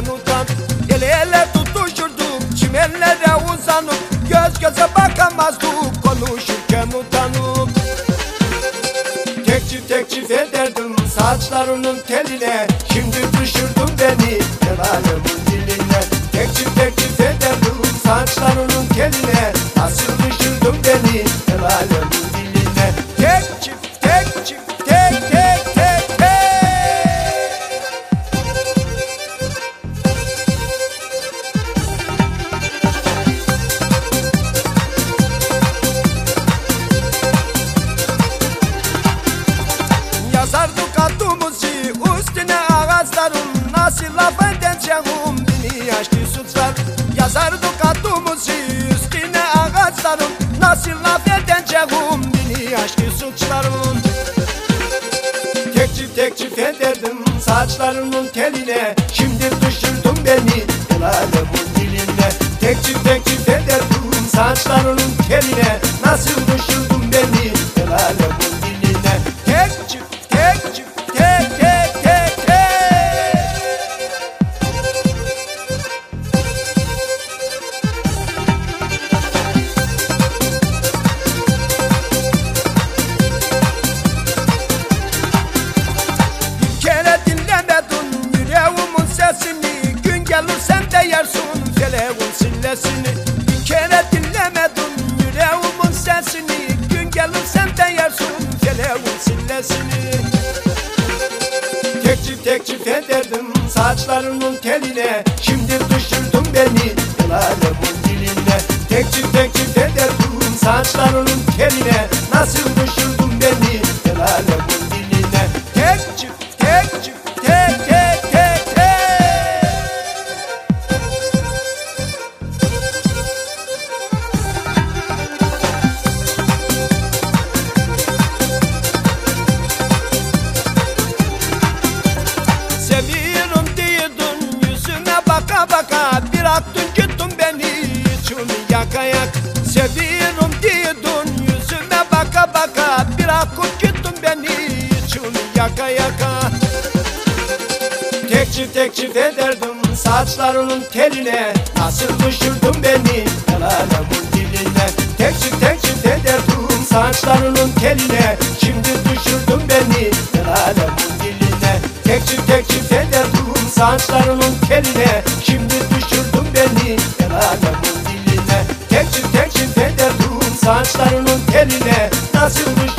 konuşurken utan El ele tutuşurduk çimellere uzanıp Göz göze bakamazdık konuşurken utanıp Tek çift tek çift ederdim saçlarının teline. Şimdi düşürdün beni el alemin diline. Tek çift tek çift ederdim saçlarının teline. Nasıl düşürdün beni ağaçların Nasıl laf edeceğim beni açtı suçlar Yazardık adımızı üstüne ağaçların Nasıl laf edeceğim beni açtı suçların Tek çift tek çift ederdim saçlarının teline. Şimdi düşürdün beni el alemin diline. Tek çift tek çift ederdim saçlarının teline. Nasıl düşürdün beni el alemin sillesini Bir kere dinlemedin yüreğimin sesini. Gün gelir sen de yersin feleğin sillesini. Tek çift tek çift ederdim saçlarının teline. Şimdi düşürdün beni alemin diline. Tek çift tek çift ederdim saçlarının teline. Nasıl düşürdün baka baka Bir attın gittin beni içimi yaka yak Seviyorum diyordun yüzüme baka baka Bir attın gittin beni içimi yaka yaka Tek çift tek çift ederdim saçlarının teline Nasıl düşürdün beni alemin diline. Tek çift tek çift ederdim saçlarının teline ederdim saçlarının teline Şimdi düşürdün beni. El alemin diline Tek çift tek çift ederdim saçlarının teline Nasıl düşürdün